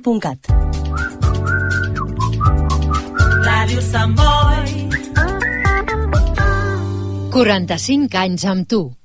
www.radiosamboy.cat Ràdio Sant Boi 45 anys amb tu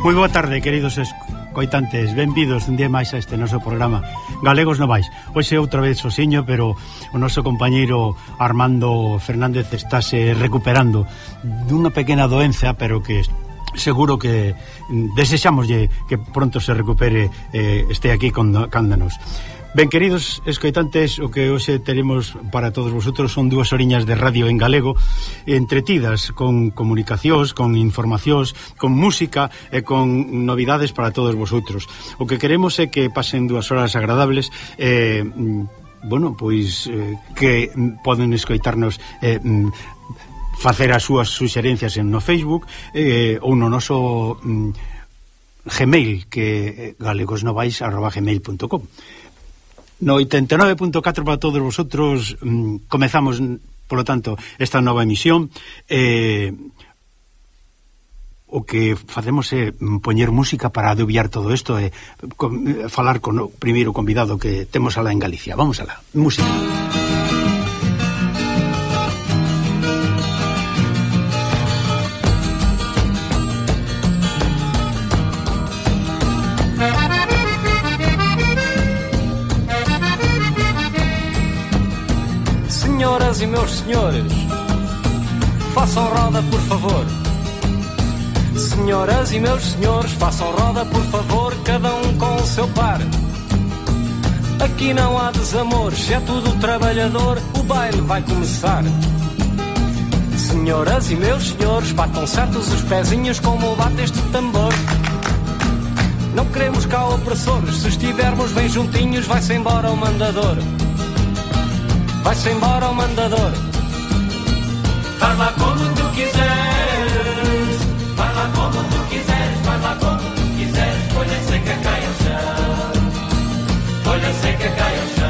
Moi boa tarde, queridos coitantes, benvidos un día máis a este noso programa Galegos Novais. Hoxe outra vez soxiño, pero o noso compañeiro Armando Fernández estáse recuperando dunha pequena doenza, pero que seguro que desexamoslle que pronto se recupere eh, este aquí con cándanos. Ben, queridos escoitantes, o que hoxe teremos para todos vosotros son dúas oriñas de radio en galego entretidas con comunicacións, con informacións, con música e con novidades para todos vosotros. O que queremos é que pasen dúas horas agradables e... Eh, bueno, pois eh, que poden escoitarnos eh, facer as súas suxerencias en no Facebook eh, ou no noso mm, Gmail que eh, galegosnovais@gmail.com. No 89.4 para todos vosotros mm, comezamos, polo tanto, esta nova emisión. Eh, o que facemos é mm, poñer música para adubiar todo isto e con, eh, falar con o primeiro convidado que temos alá en Galicia. Vamos alá. Música. Música. Senhoras e meus senhores, façam roda por favor. Senhoras e meus senhores, façam roda por favor, cada um com o seu par. Aqui não há desamor, se é tudo trabalhador, o baile vai começar. Senhoras e meus senhores, batam certos os pezinhos como bate este tambor. Não queremos cá opressores, se estivermos bem juntinhos, vai-se embora o mandador. Vai-se embora o mandador. Fala como tu quiseres, fala como tu quiseres, fala como tu quiseres. Folha seca cai ao chão, folha seca cai ao chão.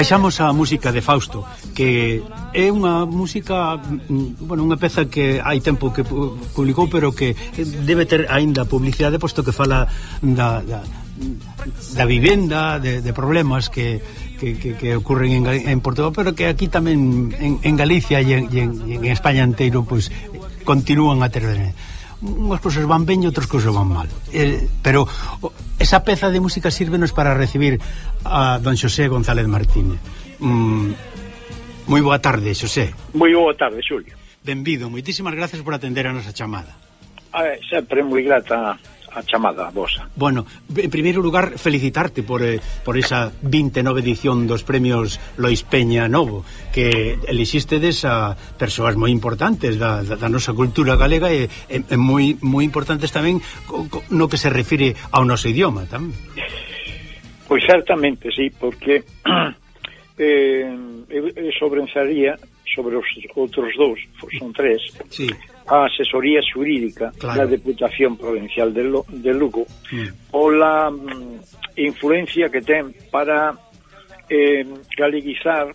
Baixamos a música de Fausto, que é unha música, mm, bueno, unha peza que hai tempo que publicou, pero que debe ter aínda publicidade, posto que fala da, da, da vivenda, de, de problemas que, que, que, que ocurren en, en Portugal, pero que aquí tamén en, en Galicia e en, e en, en España inteiro, pois, pues, continúan a ter eh, unhas cousas van ben e outras cousas van mal. Eh, pero esa peza de música sírvenos para recibir a don Xosé González Martínez. Mm, moi boa tarde, Xosé. Moi boa tarde, Xulio. Benvido, moitísimas gracias por atender a nosa chamada. A ver, sempre moi grata a chamada vosa. Bueno, en primeiro lugar, felicitarte por, eh, por esa 29 edición dos premios Lois Peña Novo, que elixistedes a persoas moi importantes da, da, da nosa cultura galega e, e, e moi, moi importantes tamén co, co, no que se refire ao noso idioma tamén. Pois certamente, sí, porque eh, eu sobrensaría sobre os outros dous, son tres, sí a asesoría xurídica claro. da Deputación Provincial de, Lo, de Lugo mm. pola mm, influencia que ten para eh, galeguizar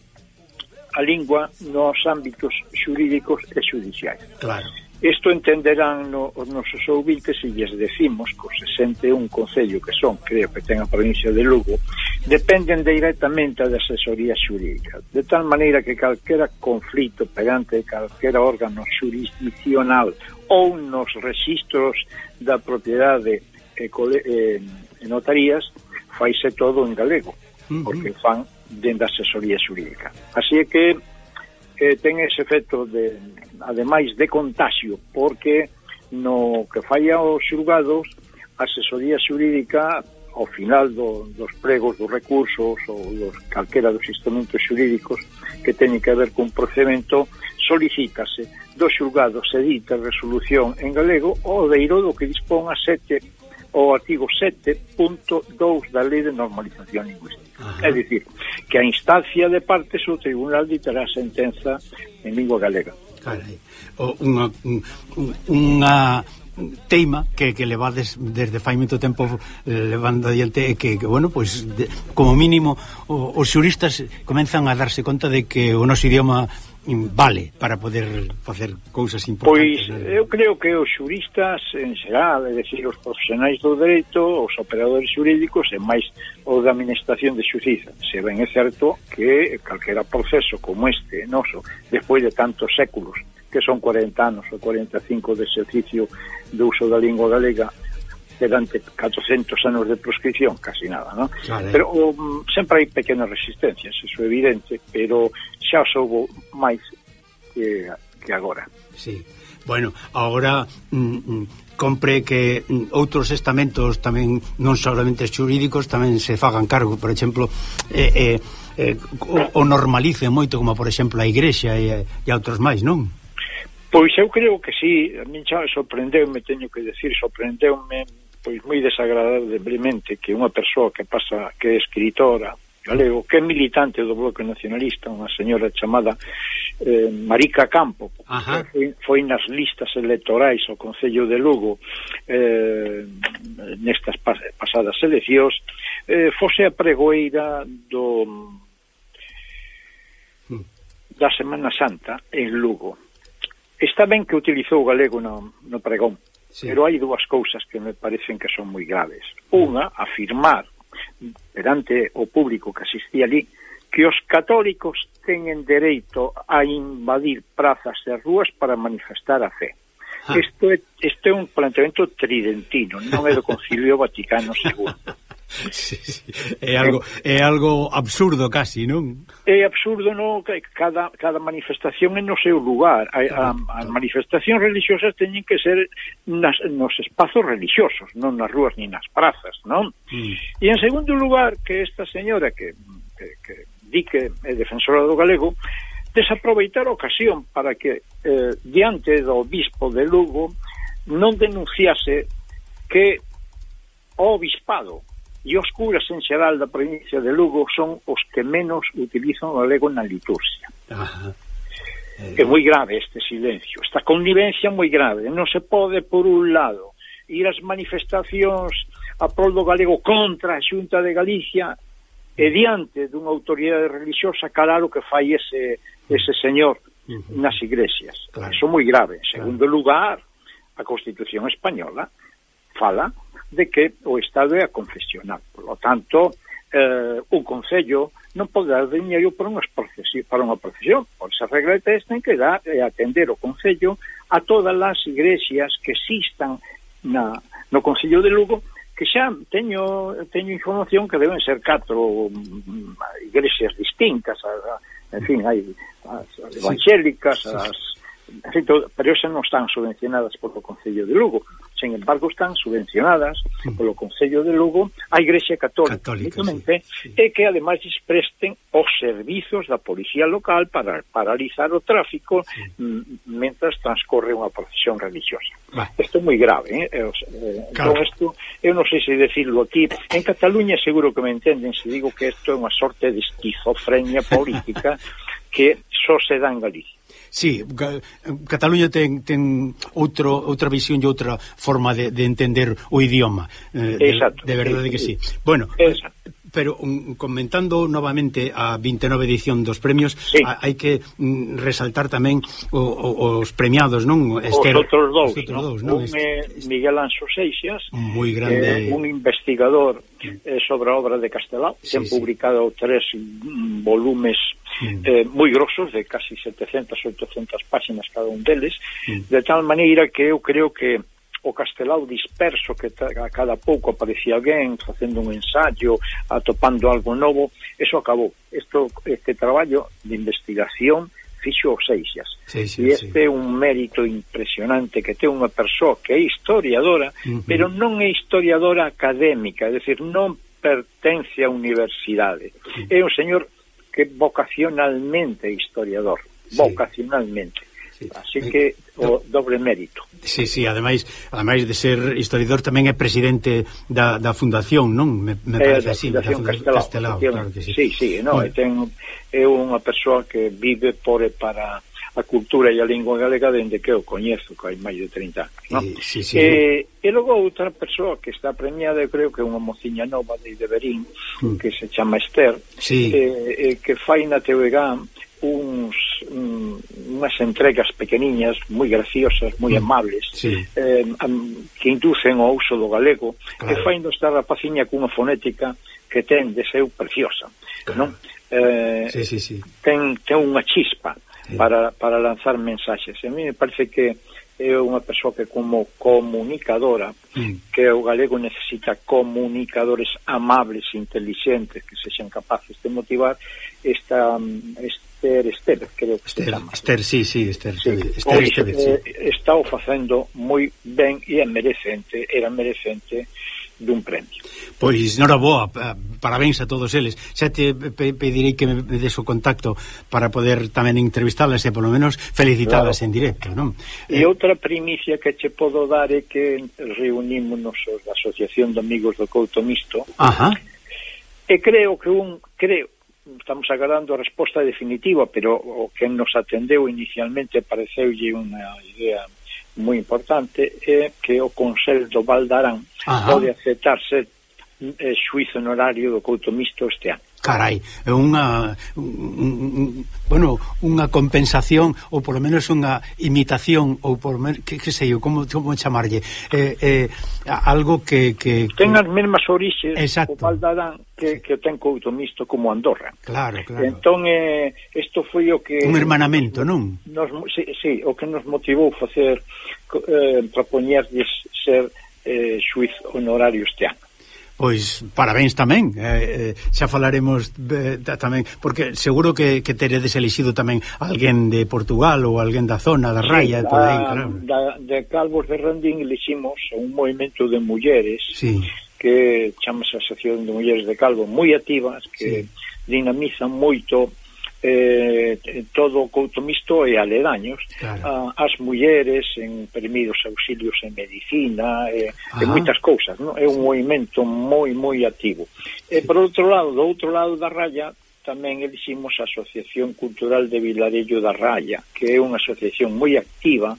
a lingua nos ámbitos xurídicos e judiciais. Claro. Isto entenderán no, os nosos ouvintes e lles decimos que os 61 concello que son, creo que ten a provincia de Lugo, dependen directamente da asesoría xurídica, de tal maneira que calquera conflito perante calquera órgano xurisdicional ou nos registros da propiedade e cole, eh, notarías faise todo en galego, uh -huh. porque fan dende asesoría xurídica. Así é que eh, ten ese efecto de ademais de contagio, porque no que falla aos xulgados, a asesoría xurídica ao final do, dos pregos dos recursos ou dos calquera dos instrumentos xurídicos que teñen que ver con procedimento solicítase do xulgado se dita resolución en galego ou deiro do que dispón a sete o artigo 7.2 da Lei de Normalización Lingüística. Ajá. É dicir, que a instancia de partes o tribunal ditará sentenza en lingua galega. Carai, o, unha, unha teima que, que levades desde fai moito tempo eh, levando adiante e que, que bueno, pois pues, como mínimo o, os xuristas comenzan a darse conta de que o noso idioma vale para poder facer cousas importantes. Pois eh. eu creo que os xuristas en xeral, é dicir, os profesionais do dereito, os operadores xurídicos e máis o da administración de xustiza. Se ben é certo que calquera proceso como este noso, despois de tantos séculos, que son 40 anos ou 45 de exercicio do uso da lingua galega durante 400 anos de proscripción, casi nada, ¿no? Vale. Pero um, sempre hai pequenas resistencias, iso é evidente, pero xa soubo máis que, que agora. Sí. Bueno, agora mm, mm compre que mm, outros estamentos tamén non solamente xurídicos tamén se fagan cargo, por exemplo, eh, eh, eh, o, o normalice moito como por exemplo a igrexa e, e outros máis, non? Pois eu creo que sí, a min xa sorprendeume, teño que decir, sorprendeume pois moi desagradablemente que unha persoa que pasa que é escritora galego, que é militante do Bloque Nacionalista, unha señora chamada eh, Marica Campo, Ajá. que foi, foi nas listas electorais ao Concello de Lugo eh, nestas pasadas eleccións, eh, fose a pregoeira do hmm. da Semana Santa en Lugo. Está ben que utilizou o galego no, no pregón, Sí. Pero hai dúas cousas que me parecen que son moi graves. Unha, afirmar perante o público que asistía ali que os católicos teñen dereito a invadir prazas e rúas para manifestar a fe. Ah. Isto é, isto é un planteamento tridentino, non é do Concilio Vaticano II. sí, sí. É algo é algo absurdo casi, non? É absurdo, non? Cada, cada manifestación é no seu lugar. A, a, as manifestacións religiosas teñen que ser nas, nos espazos religiosos, non nas rúas ni nas prazas, non? Mm. E en segundo lugar, que esta señora que, que, que di que é defensora do galego, desaproveitar a ocasión para que eh, diante do obispo de Lugo non denunciase que o obispado e os curas en xeral da provincia de Lugo son os que menos utilizan o galego na liturxia. Ajá. É moi grave este silencio, esta connivencia moi grave. Non se pode, por un lado, ir ás manifestacións a prol do galego contra a Xunta de Galicia e diante dunha autoridade religiosa calar o que fai ese, ese señor uh -huh. nas igresias. Claro. Eso moi grave. En segundo claro. lugar, a Constitución Española fala de que o Estado é a confesional. Por lo tanto, eh, o Concello non pode dar dinheiro para, unhas procesión, para unha procesión. Por esa regla de ten que dar e atender o Concello a todas as igrexas que existan na, no Concello de Lugo que xa teño teño información que deben ser catro mm, igrexas distintas, a, a, en fin, hai as, evangélicas, sí. as en fin, todo, pero esas non están subvencionadas polo Concello de Lugo sen embargo están subvencionadas polo Concello de Lugo a Igrexa Católica, Católica sí. e que ademais presten os servizos da policía local para paralizar o tráfico sí. mentras transcorre unha procesión religiosa. Isto é moi grave, eh? eh entón, claro. Entón, isto, eu non sei se decirlo aquí, en Cataluña seguro que me entenden se digo que isto é unha sorte de esquizofrenia política que só se dá en Galicia. Sí, Cataluña ten, ten outro, outra visión e outra forma de, de entender o idioma. Eh, Exacto. De, de verdade que sí. Bueno, Exacto pero um, comentando novamente a 29 edición dos premios, sí. a, hai que mm, resaltar tamén o, o, os premiados, non? Ester, os outros dous, os outros dous non? Un é Miguel Anso Seixas, moi grande, eh, un investigador mm. eh, sobre a obra de Castelao, sí, ten sí. publicado tres mm, volumes mm. eh, moi grosos, de casi 700, 800 páxinas cada un deles, mm. de tal maneira que eu creo que o castelao disperso que a cada pouco aparecía alguén facendo un ensayo, atopando algo novo, eso acabou. Esto, este traballo de investigación fixo Seixas. Sí, sí, e este é sí. un mérito impresionante que ten unha persoa que é historiadora, uh -huh. pero non é historiadora académica, é dicir, non pertence a universidade. Uh -huh. É un señor que vocacionalmente é historiador, sí. vocacionalmente. Sí. Así que o dobre mérito. Sí, sí, ademais, ademais de ser historiador tamén é presidente da, da fundación, non? Me, me parece así, fundación da Fundación Castelao, Castelao claro que sí. Sí, sí, no, bueno. ten, é unha persoa que vive por e para a cultura e a lingua galega dende que eu coñezo, que hai máis de 30 anos. non? Eh, sí, sí, eh, e logo outra persoa que está premiada, eu creo que é unha mociña nova de Iberín, mm. que se chama Esther, sí. eh, eh, que fai na TVG uns un, unhas entregas pequeniñas, moi graciosas, moi mm. amables, sí. eh, que inducen o uso do galego, claro. que faindo esta rapaciña cunha fonética que ten de seu preciosa, claro. non? Eh, sí, sí, sí. Ten, ten unha chispa sí. para, para lanzar mensaxes. A mí me parece que é unha persoa que como comunicadora mm. que o galego necesita comunicadores amables, inteligentes que sexan capaces de motivar esta, esta Esther Esther, creo que Esther, se chama. Esther, sí, sí, Esther, sí. Esther pois, Esther, eh, sí. Eh, está o facendo moi ben e é merecente, era merecente dun premio. Pois, noraboa, parabéns a todos eles. Xa te pedirei que me des o contacto para poder tamén entrevistalas e polo menos felicitalas claro. en directo, non? E eh... outra primicia que che podo dar é que reunímonos os da Asociación de Amigos do Couto Misto. Ajá. E creo que un creo estamos agarrando a resposta definitiva, pero o que nos atendeu inicialmente pareceulle unha idea moi importante é que o Consello do Valdarán Ajá. pode aceptarse eh, xuizo honorario do Couto Mixto este ano. Carai, é unha un, un, bueno, unha compensación ou polo menos unha imitación ou por que, que sei eu como como chamarlle, eh, eh, algo que que ten as mesmas orixes Exacto. o Valdarán que que ten Couto Mixto como Andorra. Claro, claro. Entón eh isto foi o que un hermanamento, non? Nos si, sí, sí, o que nos motivou facer eh propoñerlles ser eh, xuiz honorario este ano. Pois parabéns tamén eh, eh, Xa falaremos eh, tamén Porque seguro que, que teredes elixido tamén Alguén de Portugal ou alguén da zona Da Raya sí, por aí, claro. da, De Calvos de Randín eliximos Un movimento de mulleres sí. Que chamase a Asociación de Mulleres de Calvo Moi activas Que sí. dinamizan moito eh, todo o couto misto e aledaños claro. Ah, as mulleres en premidos auxilios en medicina eh, e, e moitas cousas non? é un movimento moi moi activo e por outro lado, do outro lado da raya tamén eliximos a Asociación Cultural de Vilarello da Raya, que é unha asociación moi activa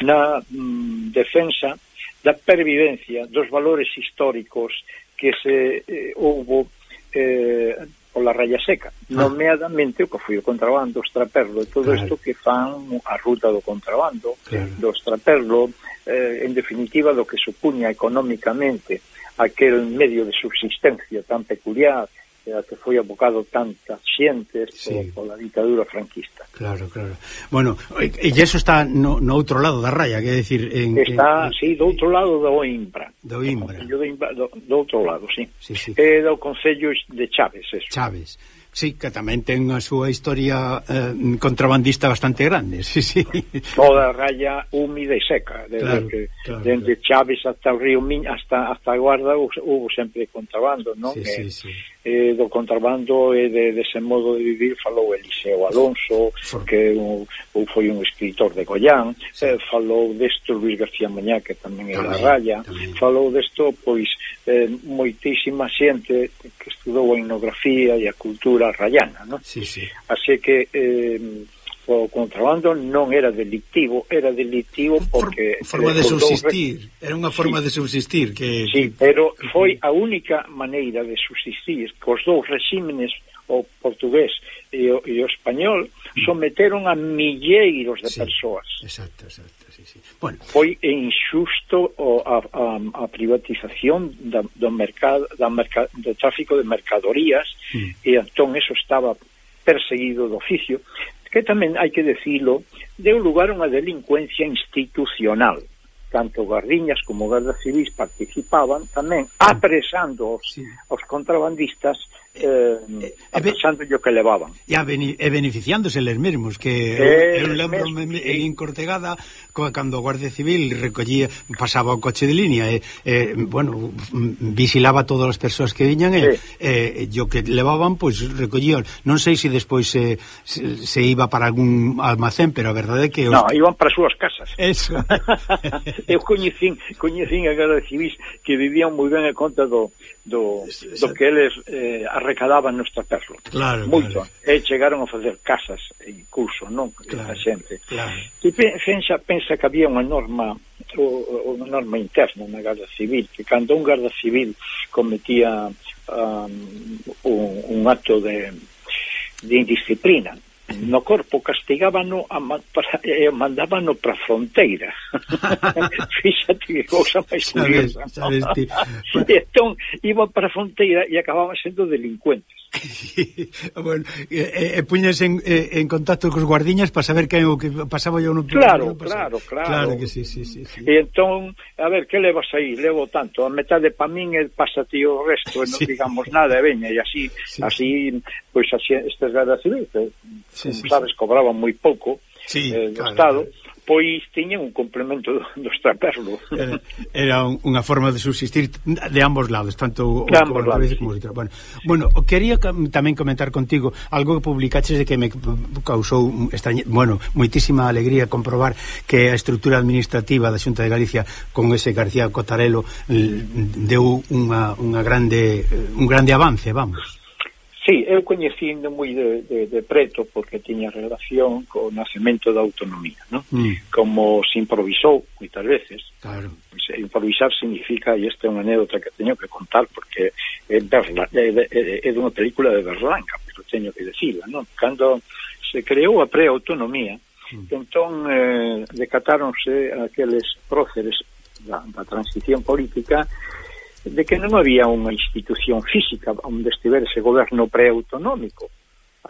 na mm, defensa da pervivencia dos valores históricos que se eh, houbo eh, pola raya seca, ah. nomeadamente o que foi o contrabando, o extraperlo, todo isto que fan a ruta do contrabando, claro. do extraperlo, eh, en definitiva do que supuña económicamente aquel medio de subsistencia tan peculiar a que foi abocado tantas xentes sí. pola ditadura franquista. Claro, claro. Bueno, e eso está no, no outro lado da raya, que decir... En, está, en, sí, do outro lado do Imbra. Do Imbra. Do, do, do outro lado, sí. sí, sí. É do Concello de Chaves, eso. Chaves. Sí, que tamén ten a súa historia eh, contrabandista bastante grande, sí, sí. Toda a raya húmida e seca, desde, claro, que, claro, desde claro. Chaves hasta o río Miño, hasta hasta a Guarda hubo sempre contrabando, non? Sí, eh, sí, sí. Eh, do contrabando e eh, de dese de modo de vivir falou Eliseo Alonso, For... que un, foi un escritor de Goián, sí. eh, falou desto Luis García Mañá, que tamén era tamén, raya, tamén. falou desto pois eh, moitísima xente que estudou a etnografía e a cultura Nicolás Rayana, ¿no? Sí, sí. Así que eh, o contrabando non era delictivo, era delictivo porque... For, forma de subsistir, re... era unha forma sí, de subsistir. Que... Sí, pero foi a única maneira de subsistir cos dous regímenes o portugués e o, e o español someteron a milleiros de sí, persoas. Exacto, exacto, sí, sí. Bueno, foi injusto o, a, a, a privatización da, do mercado da merca, do tráfico de mercadorías mm. e entón eso estaba perseguido do oficio, que tamén hai que decilo, deu lugar a unha delincuencia institucional tanto guardiñas como gardas civis participaban tamén mm. apresando os, sí. os contrabandistas eh, apesando eh, eh o que levaban. E, a beni, e eh, beneficiándose les mesmos, que eh, eu, eu lembro mesmo, sí. en Cortegada, cando a Guardia Civil recollía, pasaba o coche de línea, e, eh, bueno, mm, visilaba todas as persoas que viñan, sí. e, e o que levaban, pois, pues, recollían. Non sei se despois se, se, se iba para algún almacén, pero a verdade é que... Os... No, iban para as súas casas. Eso. eu coñecín, coñecín a Guardia Civil que vivían moi ben a conta do, do, do que eles... Eh, arrecadaban no taperlos. Claro, Moito. Claro. E chegaron a facer casas en curso, non? Claro, a xente. Claro. E pensa, pensa que había unha norma unha norma interna na Garda Civil que cando un Garda Civil cometía um, un, un acto de, de indisciplina no corpo castigábano a, para, e eh, mandábano para fronteira. Fíxate que cousa máis curiosa. sabes, sabes, ti. entón iban para a fronteira e acababan sendo delincuentes. bueno, e, e, puñes en, en contacto cos guardiñas para saber que o que pasaba yo no Claro, claro, claro. Claro que sí, sí, sí, sí. E entón, a ver, que levas aí? Levo tanto, a metade pa min e pasa ti o resto, e non digamos nada, e veña, e así, sí. así, pois pues, así estes garda civil, que, sí, sabes, sí. cobraban moi pouco sí, eh, claro, Estado, claro pois tiñan un complemento dos extraperlo. Eh, era, era unha forma de subsistir de ambos lados, tanto de ambos lados, sí. como outra. Bueno, bueno, quería tamén comentar contigo algo que publicaches de que me causou extrañe, bueno, moitísima alegría comprobar que a estrutura administrativa da Xunta de Galicia con ese García Cotarelo eh, deu unha, unha grande un grande avance, vamos. Sí, eu coñecindo moi de, de, de preto porque tiña relación co nacemento da autonomía, ¿no? Mm. Como se improvisou moitas veces. Claro. Pois, eh, improvisar significa, e esta é unha anécdota que teño que contar porque é, Berla, é, é, é dunha unha película de Berlanga, pero teño que decirla, ¿no? Cando se creou a preautonomía, mm. entón eh, decatáronse aqueles próceres da, da transición política de que non había unha institución física onde estivese goberno preautonómico.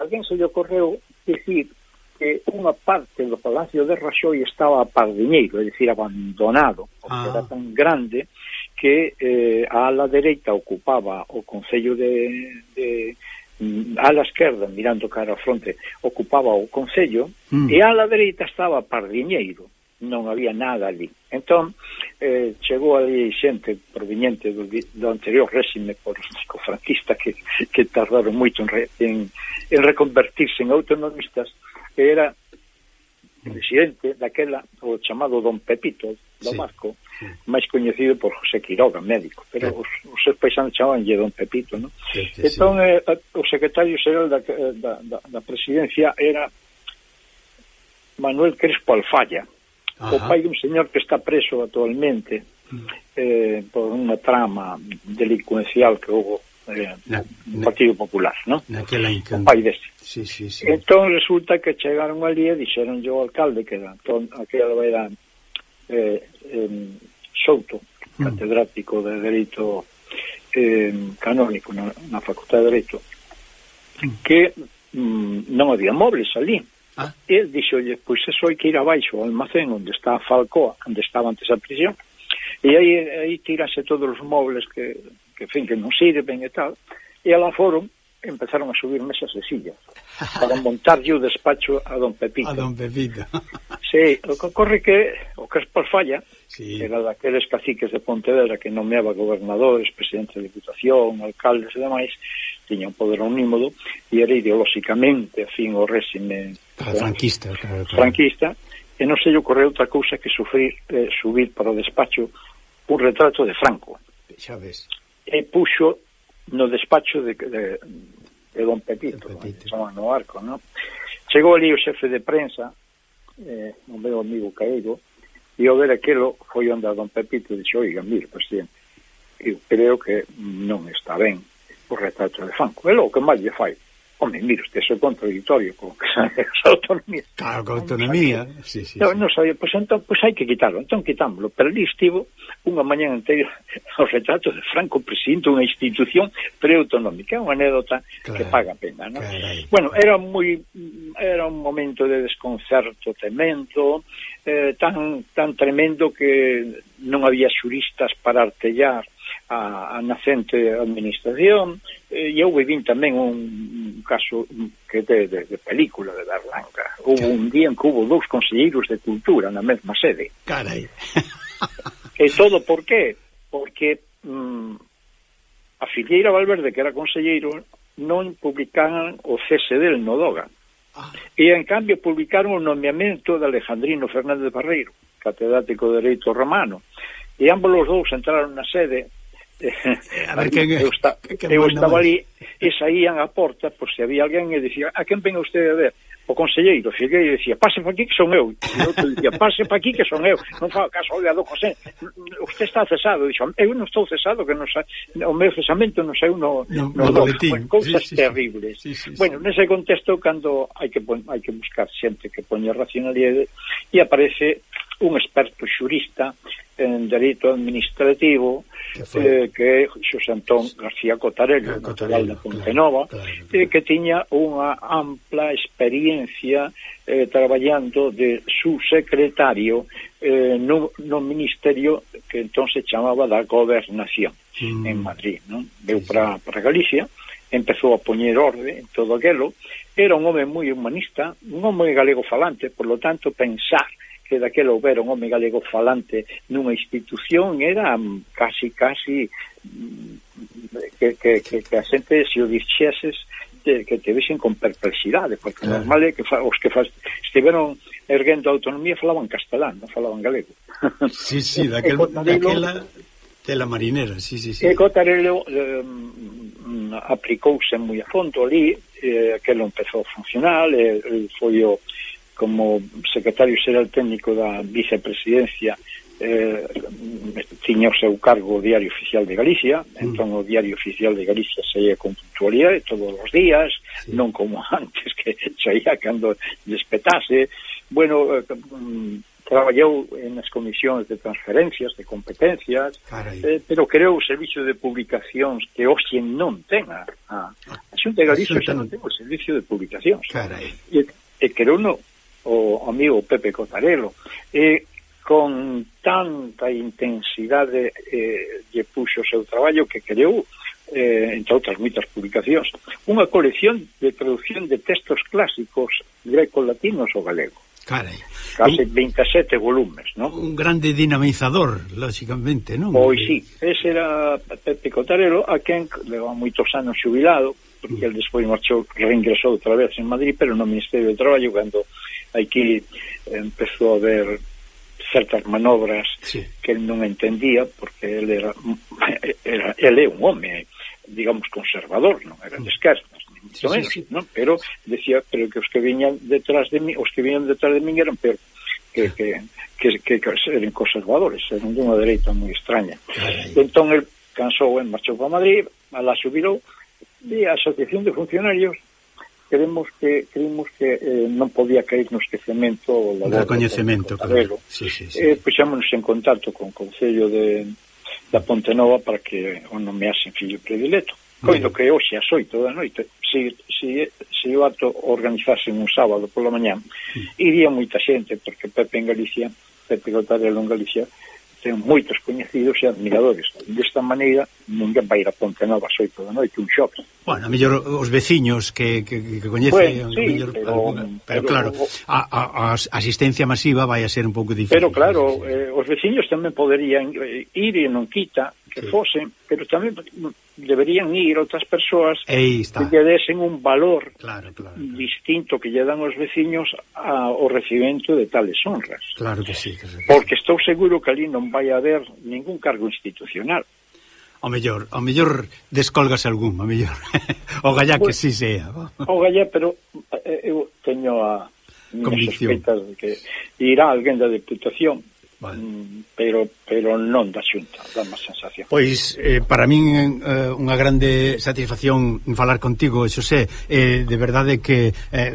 Alguén se lle ocorreu decir que unha parte do Palacio de Raxoi estaba a pardiñeiro, é dicir, abandonado, porque ah. era tan grande que eh, a ala dereita ocupaba o Concello de, de mm, a la esquerda, mirando cara ao fronte, ocupaba o Concello, mm. e a la dereita estaba Pardiñeiro non había nada ali. Entón, eh, chegou ali xente proveniente do, do anterior réxime político franquista que, que tardaron moito en, re, en, en reconvertirse en autonomistas, que era presidente daquela o chamado Don Pepito do sí. Marco, sí. máis coñecido por José Quiroga, médico, pero sí. os, os seus paisanos chamabanlle Don Pepito, non? Sí, sí, entón, sí. Eh, o secretario xeral da, eh, da, da, da presidencia era Manuel Crespo Alfaya, Ajá. o pai dun señor que está preso actualmente mm. eh, por unha trama delincuencial que houve eh, na, Partido Popular, ¿no? Naquela o pai deste. Sí, sí, sí. Entón resulta que chegaron ali e dixeron yo ao alcalde que era entón, aquela era eh, eh, Souto, mm. catedrático de Dereito eh, Canónico na, na Facultade de Dereito, mm. que mm, non había móviles ali. Ah. E dixolle, pois eso hai que ir abaixo ao almacén onde está a Falcoa, onde estaba antes a prisión, e aí, aí tirase todos os mobles que, que, fin, que non sirven e tal, e alá foron, empezaron a subir mesas de sillas para montarlle o despacho a don Pepito. A don Pepito. sí, o que ocorre que o que es por falla, sí. era daqueles caciques de Pontevedra que nomeaba gobernadores, presidentes de diputación, alcaldes e demais, tiña un poder unímodo e era ideolóxicamente afín o réxime franquista, claro, claro. franquista e non se lle ocorreu outra cousa que sufrir eh, subir para o despacho un retrato de Franco xa ves e puxo no despacho de, de, de Don Pepito, Pepito. No arco no? chegou ali o xefe de prensa eh, o meu amigo Caeiro e ao ver aquilo foi onde a Don Pepito dixo, oiga, mire, presidente eu creo que non está ben o retrato de Franco é o que máis lle fai Home, mire, que eso é contradictorio con as autonomías. Claro, con autonomía, non, sí, sí. Non, non sabía, pois pues, entón, pois pues, hai que quitarlo, entón quitámoslo. Pero ali estivo unha mañan anterior ao retrato de Franco presidente dunha institución preautonómica, é unha anécdota claro, que paga pena, non? Bueno, era moi era un momento de desconcerto tremendo, eh, tan tan tremendo que non había xuristas para artellar a, a nacente administración eh, e eu vivín tamén un caso que de, de, de película de Berlanga hubo un día en que hubo dous conselleiros de cultura na mesma sede. Carai. E todo por qué? porque mm, a Figueira Valverde que era conselleiro non publicaban o cese del Nodoga ah. e en cambio publicaron o nomeamento de Alejandrino Fernández Barreiro catedrático de Dereito Romano. E ambos os dous entraron na sede Eh, a ver, quen, eu, está, quen eu estaba ali e saían a porta por se había alguén e dicía, a quen ven usted a ver? o conselleiro Figueiro dicía, pase para aquí que son eu. E outro dicía, pase para aquí que son eu. Non fa caso, oiga, do José, usted está cesado. Dixo, eu non estou cesado, que non sa... o meu cesamento non saiu no, no, no, no boletín. Bueno, cousas sí, sí, terribles. Sí, sí, sí, bueno, nese contexto, cando hai que, pon... hai que buscar xente que poña racionalidade, e aparece un experto xurista en dereito administrativo eh, que é Xosé Antón García Cotarelo, ah, Cotarelo natural de Pontenova, claro, claro, claro. Eh, que tiña unha ampla experiencia eh, traballando de subsecretario eh, no, no ministerio que entón se chamaba da gobernación mm. en Madrid. Non? Deu sí, para Galicia, empezou a poñer orde en todo aquelo, era un home moi humanista, un home galego falante, por lo tanto, pensar que daquela houbera un home galego falante nunha institución era mm, casi, casi mm, que, que, que, que a xente se o dixeses te, que te vexen con perplexidade, porque claro. normal é que fa, os que fa, estiveron erguendo a autonomía falaban castelán, non falaban galego. Sí, sí, daquel, daquela tela marinera, sí, sí, sí. E Cotarelo eh, mm, aplicouse moi a fondo ali, eh, aquilo empezou a funcionar, eh, foi o como secretario xeral técnico da vicepresidencia eh, tiña o seu cargo o Diario Oficial de Galicia, mm. entón o Diario Oficial de Galicia saía con puntualidade todos os días, sí. non como antes que saía cando despetase. Bueno, eh, traballou as comisións de transferencias, de competencias, eh, pero creou o servicio de publicacións que hoxe non ten a, a, a Xunta de Galicia xa non ten o servicio de publicacións. Carai. E, e creou no o amigo Pepe Cotarelo e con tanta intensidade eh, lle puxo o seu traballo que creou eh, entre outras moitas publicacións unha colección de traducción de textos clásicos greco-latinos ou galego Carai. Case un, 27 volumes, ¿no? Un grande dinamizador, lógicamente, non? Pois sí, ese era Pepe Cotarelo, a quen leva moitos anos xubilado, porque mm. el despois marchou, reingresou outra vez en Madrid, pero no Ministerio de Traballo, cando aquí eh, empezou a ver certas manobras sí. que él non entendía porque él era, era él é un home digamos conservador, non era mm. descastas sí, sí, sí. non? pero decía pero que os que viñan detrás de mí os que viñan detrás de mí eran peor que, que, que, que, que eran conservadores eran dunha dereita moi extraña Ay. entón el cansou en marchou para Madrid a la subirou e a asociación de funcionarios queremos que creímos que eh, non podía caer no esquecemento o labor, coñecemento, claro. Sí, sí, sí. Eh, puxámonos en contacto con o Concello de, da Ponte Nova para que o nomeasen fillo predileto Coido que hoxe ás oito da noite, se, se, se o acto organizase un sábado pola mañán, iría moita xente, porque Pepe en Galicia, Pepe Gotarelo en Galicia, ten moitos coñecidos e admiradores. Desta maneira, ninguén vai ir a Ponte Nova ás oito da noite, un xoque. Bueno, a mellor os veciños que, que, que coñecen... Bueno, sí, mellor, pero, alguna, pero, pero claro, a, a, a asistencia masiva vai a ser un pouco difícil. Pero claro, eh, os veciños tamén poderían eh, ir e non quita que sí. fosen, pero tamén deberían ir outras persoas que lle desen un valor claro, claro, claro. distinto que lle dan os veciños ao recibimento de tales honras. Claro que sí. Que sí. Porque estou seguro que ali non vai haber ningún cargo institucional. O mellor, o mellor descolgas algún, o mellor. o gallá pues, que sí sea. o gallá, pero eh, eu teño a convicción de que irá alguén da deputación Vale. Mm, pero pero non da xunta, dá má sensación. Pois eh, para min eh, unha grande satisfacción falar contigo, Xosé. Eh, de verdade que eh,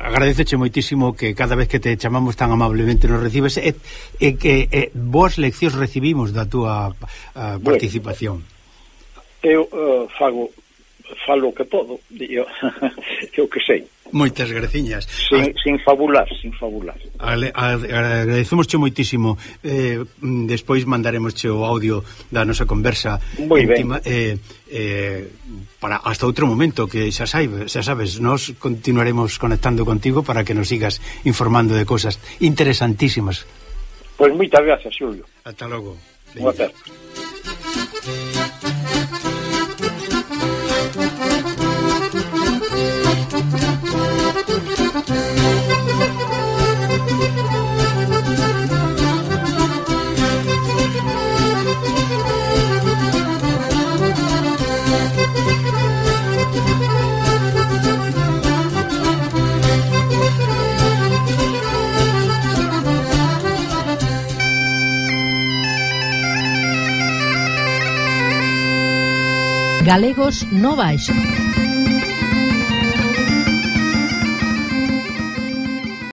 agradeceche moitísimo que cada vez que te chamamos tan amablemente nos recibes e eh, eh, que eh, boas leccións recibimos da túa eh, participación. Bueno, eu uh, fago falo que podo, eu, eu que sei. Moitas graciñas. Sin, sin fabular, sin fabular. Ale, agradecemos moitísimo. Eh, despois mandaremos o audio da nosa conversa Moi íntima. Ben. Eh, eh, para hasta outro momento que xa saibes, xa sabes, nós continuaremos conectando contigo para que nos sigas informando de cosas interesantísimas. Pois pues moitas grazas, Xulio. Ata logo. Boa tarde. Galegos no baixo.